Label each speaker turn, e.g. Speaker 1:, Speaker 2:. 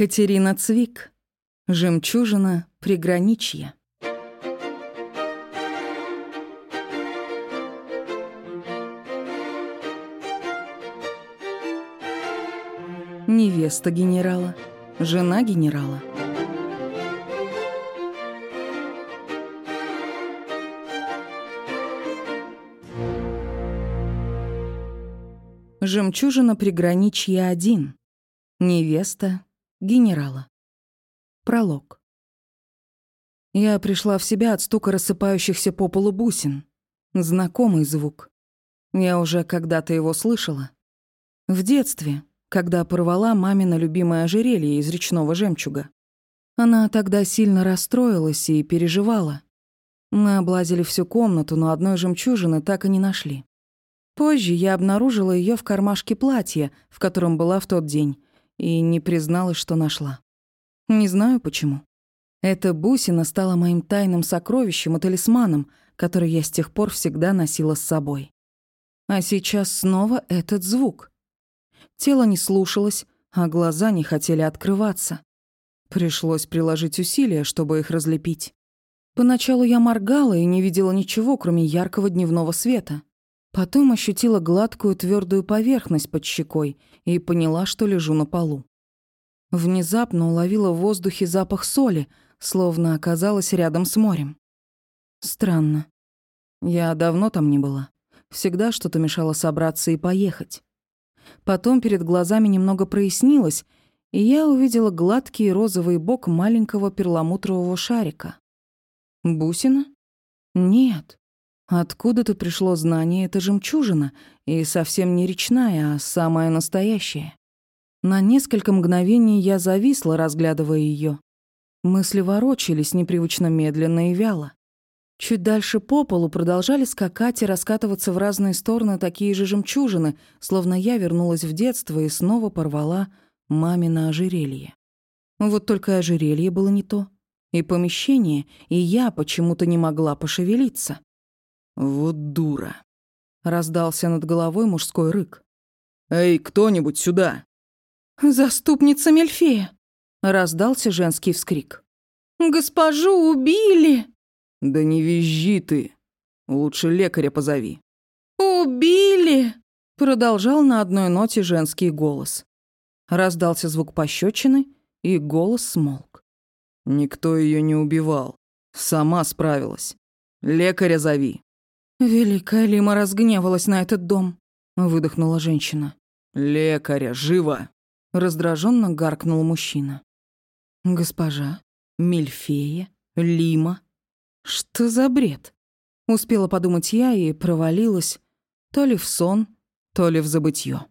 Speaker 1: Катерина Цвик. Жемчужина приграничья. Невеста генерала, жена генерала. Жемчужина приграничья один. Невеста генерала. Пролог. Я пришла в себя от стука рассыпающихся по полу бусин. Знакомый звук. Я уже когда-то его слышала. В детстве, когда порвала мамина любимое ожерелье из речного жемчуга. Она тогда сильно расстроилась и переживала. Мы облазили всю комнату, но одной жемчужины так и не нашли. Позже я обнаружила ее в кармашке платья, в котором была в тот день, и не призналась, что нашла. Не знаю почему. Эта бусина стала моим тайным сокровищем и талисманом, который я с тех пор всегда носила с собой. А сейчас снова этот звук. Тело не слушалось, а глаза не хотели открываться. Пришлось приложить усилия, чтобы их разлепить. Поначалу я моргала и не видела ничего, кроме яркого дневного света. Потом ощутила гладкую твердую поверхность под щекой и поняла, что лежу на полу. Внезапно уловила в воздухе запах соли, словно оказалась рядом с морем. Странно. Я давно там не была. Всегда что-то мешало собраться и поехать. Потом перед глазами немного прояснилось, и я увидела гладкий розовый бок маленького перламутрового шарика. Бусина? Нет. Откуда-то пришло знание, это жемчужина, и совсем не речная, а самая настоящая. На несколько мгновений я зависла, разглядывая ее. Мысли ворочались непривычно медленно и вяло. Чуть дальше по полу продолжали скакать и раскатываться в разные стороны такие же жемчужины, словно я вернулась в детство и снова порвала мамино ожерелье. Вот только ожерелье было не то. И помещение, и я почему-то не могла пошевелиться.
Speaker 2: «Вот дура!»
Speaker 1: — раздался над головой мужской рык.
Speaker 2: «Эй, кто-нибудь сюда!»
Speaker 1: «Заступница Мельфея!» — раздался женский вскрик. «Госпожу убили!»
Speaker 2: «Да не визжи ты! Лучше лекаря позови!»
Speaker 1: «Убили!» — продолжал на одной ноте женский голос. Раздался звук пощечины, и голос смолк.
Speaker 2: «Никто ее не убивал. Сама справилась. Лекаря зови!»
Speaker 1: «Великая Лима разгневалась на этот дом», — выдохнула женщина.
Speaker 2: «Лекаря, живо!»
Speaker 1: — раздраженно гаркнул мужчина. «Госпожа, Мильфея, Лима. Что за бред?» Успела подумать я и провалилась то ли в сон, то ли в забытье.